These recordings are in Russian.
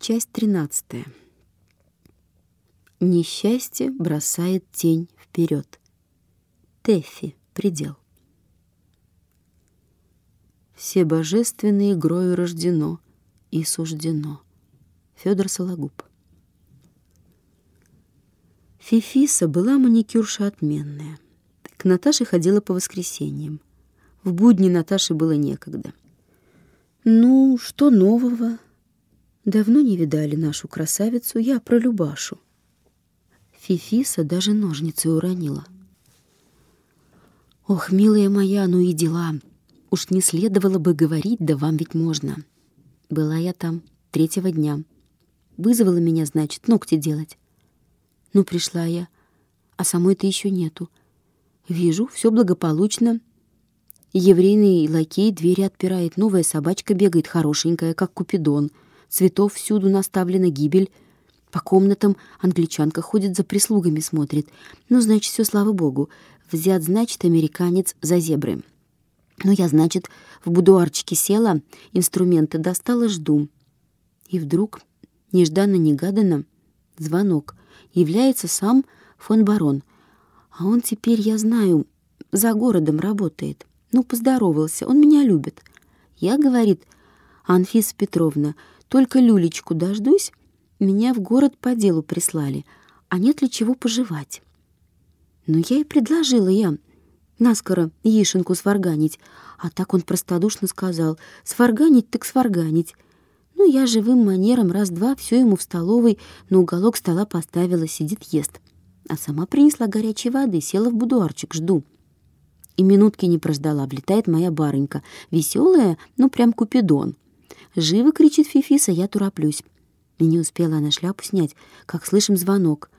Часть тринадцатая. Несчастье бросает тень вперед. Тэффи. Предел. Все божественные игрою рождено и суждено. Федор Сологуб. Фифиса была маникюрша отменная. К Наташе ходила по воскресеньям. В будни Наташе было некогда. «Ну, что нового?» Давно не видали нашу красавицу, я про Любашу. Фифиса даже ножницы уронила. Ох, милая моя, ну и дела. Уж не следовало бы говорить, да вам ведь можно. Была я там третьего дня. Вызвала меня, значит, ногти делать. Ну, пришла я, а самой-то еще нету. Вижу, все благополучно. Еврейный лакей двери отпирает, новая собачка бегает, хорошенькая, как купидон — цветов всюду наставлена гибель. По комнатам англичанка ходит за прислугами, смотрит. Ну, значит, все, слава богу. Взят, значит, американец за зебры. Ну, я, значит, в будуарчике села, инструменты достала, жду. И вдруг, нежданно-негаданно, звонок. Является сам фон барон. А он теперь, я знаю, за городом работает. Ну, поздоровался, он меня любит. Я, говорит, Анфиса Петровна, только люлечку дождусь, меня в город по делу прислали, а нет ли чего пожевать. Но я и предложила я наскоро яишенку сварганить, а так он простодушно сказал «сварганить так сварганить». Ну, я живым манером раз-два все ему в столовой на уголок стола поставила, сидит, ест. А сама принесла горячей воды, села в будуарчик, жду. И минутки не прождала, влетает моя барынька, веселая, ну, прям купидон. «Живо!» — кричит Фифиса, я тороплюсь. И не успела она шляпу снять, как слышим звонок.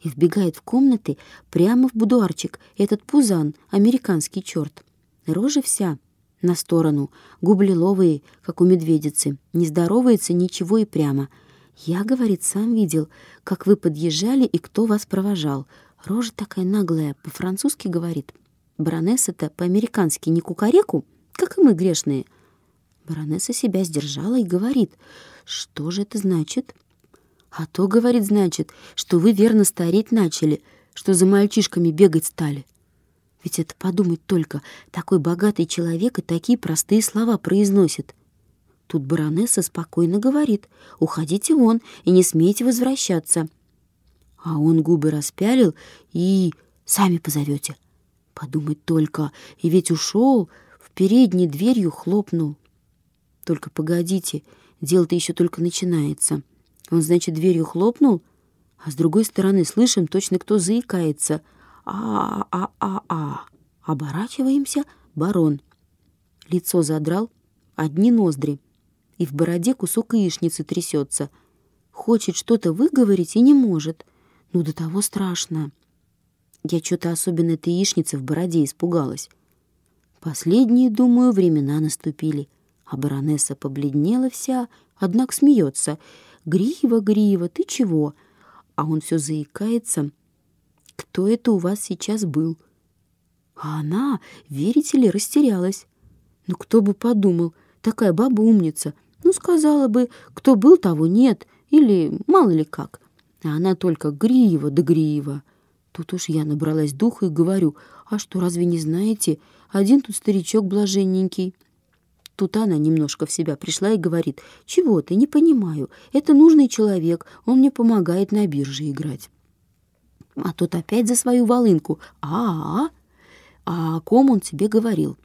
И вбегает в комнаты прямо в будуарчик этот пузан, американский черт. Рожа вся на сторону, губы лиловые, как у медведицы, не здоровается ничего и прямо. Я, говорит, сам видел, как вы подъезжали и кто вас провожал. Рожа такая наглая, по-французски говорит. Баронесса-то по-американски не кукареку, как и мы грешные — Баронесса себя сдержала и говорит, что же это значит? А то, говорит, значит, что вы верно стареть начали, что за мальчишками бегать стали. Ведь это подумать только, такой богатый человек и такие простые слова произносит. Тут баронесса спокойно говорит, уходите вон и не смейте возвращаться. А он губы распялил и сами позовете. Подумать только, и ведь ушел, в передней дверью хлопнул. Только погодите, дело-то еще только начинается. Он, значит, дверью хлопнул, а с другой стороны слышим, точно кто заикается. А-а-а-а. Оборачиваемся, барон. Лицо задрал, одни ноздри. И в бороде кусок яичницы трясется. Хочет что-то выговорить и не может. Ну, до того страшно. Я что-то особенно этой яичницы в бороде испугалась. Последние, думаю, времена наступили — а баронесса побледнела вся, однако смеется. «Грива, Грива, ты чего?» А он все заикается. «Кто это у вас сейчас был?» А она, верите ли, растерялась. Ну, кто бы подумал, такая баба умница. Ну, сказала бы, кто был, того нет, или мало ли как. А она только грива да грива. Тут уж я набралась духа и говорю, а что, разве не знаете, один тут старичок блаженненький, Тут она немножко в себя пришла и говорит, «Чего ты, не понимаю. Это нужный человек, он мне помогает на бирже играть». А тут опять за свою волынку. «А, -а, а о ком он тебе говорил?»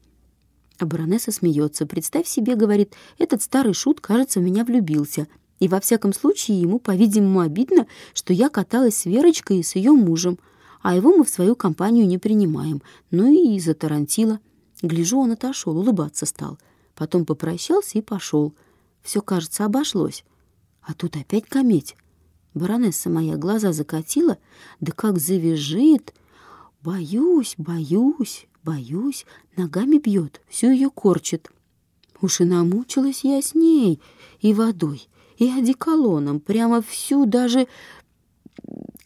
А баронесса смеется. «Представь себе, — говорит, — этот старый шут, кажется, в меня влюбился. И во всяком случае ему, по-видимому, обидно, что я каталась с Верочкой и с ее мужем, а его мы в свою компанию не принимаем. Ну и затарантила. Гляжу, он отошел, улыбаться стал» потом попрощался и пошел. Все, кажется, обошлось. А тут опять кометь. Баронесса моя глаза закатила, да как завяжет. Боюсь, боюсь, боюсь, ногами бьет, всю ее корчит. Уж и намучилась я с ней, и водой, и одеколоном, прямо всю даже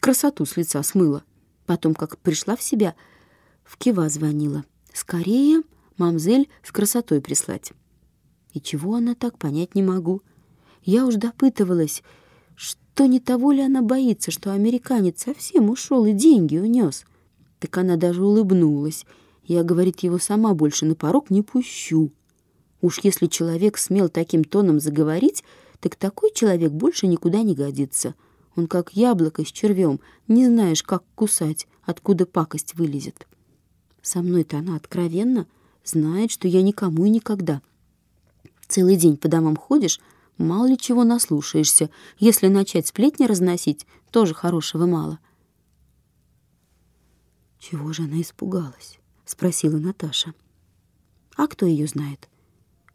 красоту с лица смыла. Потом, как пришла в себя, в Кива звонила. «Скорее, мамзель, с красотой прислать». И чего она так, понять не могу. Я уж допытывалась, что не того ли она боится, что американец совсем ушел и деньги унес. Так она даже улыбнулась. Я, говорит, его сама больше на порог не пущу. Уж если человек смел таким тоном заговорить, так такой человек больше никуда не годится. Он как яблоко с червем, не знаешь, как кусать, откуда пакость вылезет. Со мной-то она откровенно знает, что я никому и никогда. Целый день по домам ходишь, мало ли чего наслушаешься. Если начать сплетни разносить, тоже хорошего мало. «Чего же она испугалась?» — спросила Наташа. «А кто ее знает?»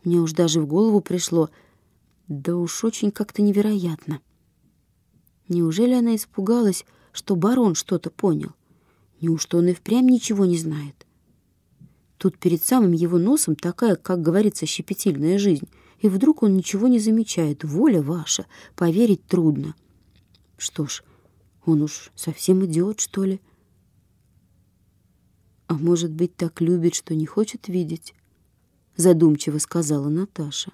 Мне уж даже в голову пришло, да уж очень как-то невероятно. Неужели она испугалась, что барон что-то понял? Неужто он и впрямь ничего не знает? Тут перед самым его носом такая, как говорится, щепетильная жизнь, и вдруг он ничего не замечает. Воля ваша, поверить трудно. Что ж, он уж совсем идиот, что ли? А может быть, так любит, что не хочет видеть? Задумчиво сказала Наташа.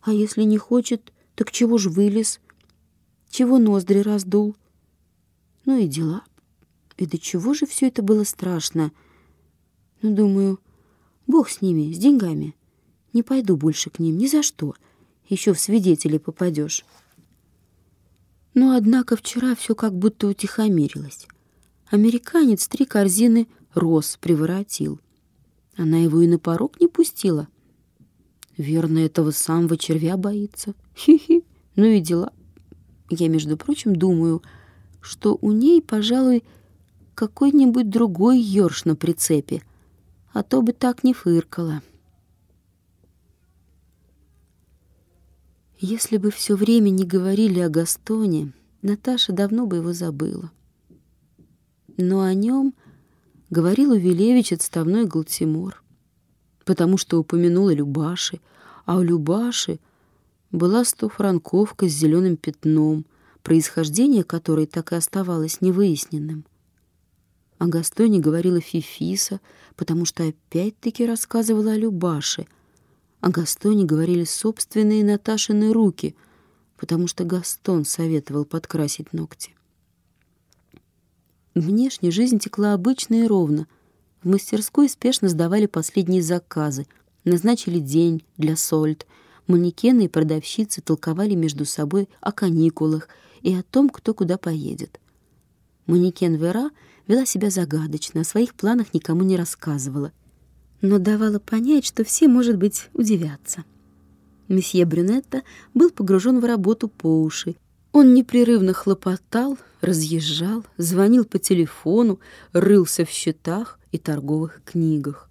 А если не хочет, так чего ж вылез? Чего ноздри раздул? Ну и дела. И до чего же все это было страшно? Ну, думаю, бог с ними, с деньгами. Не пойду больше к ним ни за что. Еще в свидетели попадешь. Но, однако, вчера все как будто утихомирилось. Американец три корзины роз приворотил. Она его и на порог не пустила. Верно, этого самого червя боится. Хи-хи, ну и дела. Я, между прочим, думаю, что у ней, пожалуй, какой-нибудь другой ёрш на прицепе, а то бы так не фыркала. Если бы все время не говорили о Гастоне, Наташа давно бы его забыла. Но о нем говорил Увелевич отставной Галтимор, потому что упомянула Любаши, а у Любаши была стофранковка с зеленым пятном, происхождение которой так и оставалось невыясненным. О Гастоне говорила Фифиса, потому что опять-таки рассказывала о Любаше. О Гастоне говорили собственные Наташины руки, потому что Гастон советовал подкрасить ногти. Внешне жизнь текла обычно и ровно. В мастерской спешно сдавали последние заказы, назначили день для сольд. Манекены и продавщицы толковали между собой о каникулах и о том, кто куда поедет. Манекен Вера вела себя загадочно, о своих планах никому не рассказывала, но давала понять, что все, может быть, удивятся. Месье Брюнетта был погружен в работу по уши он непрерывно хлопотал, разъезжал, звонил по телефону, рылся в счетах и торговых книгах.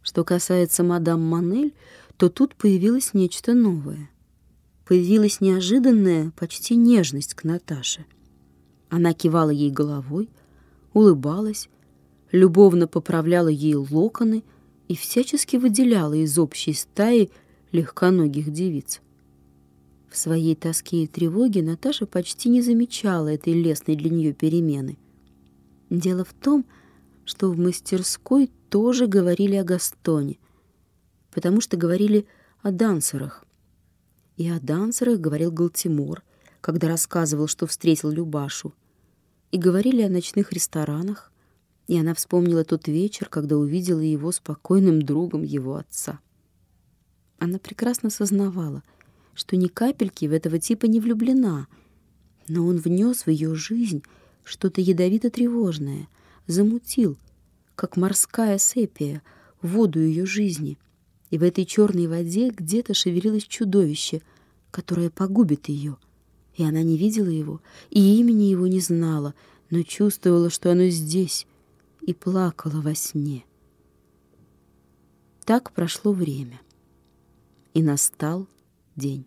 Что касается мадам Манель, то тут появилось нечто новое. Появилась неожиданная, почти нежность к Наташе. Она кивала ей головой, улыбалась, любовно поправляла ей локоны и всячески выделяла из общей стаи легконогих девиц. В своей тоске и тревоге Наташа почти не замечала этой лестной для нее перемены. Дело в том, что в мастерской тоже говорили о Гастоне, потому что говорили о дансерах. И о дансерах говорил Галтимор, когда рассказывал, что встретил Любашу. И говорили о ночных ресторанах, и она вспомнила тот вечер, когда увидела его спокойным другом его отца. Она прекрасно сознавала — что ни капельки в этого типа не влюблена, но он внес в ее жизнь что-то ядовито-тревожное, замутил, как морская сепия, воду ее жизни. И в этой черной воде где-то шевелилось чудовище, которое погубит ее. И она не видела его, и имени его не знала, но чувствовала, что оно здесь, и плакала во сне. Так прошло время, и настал день.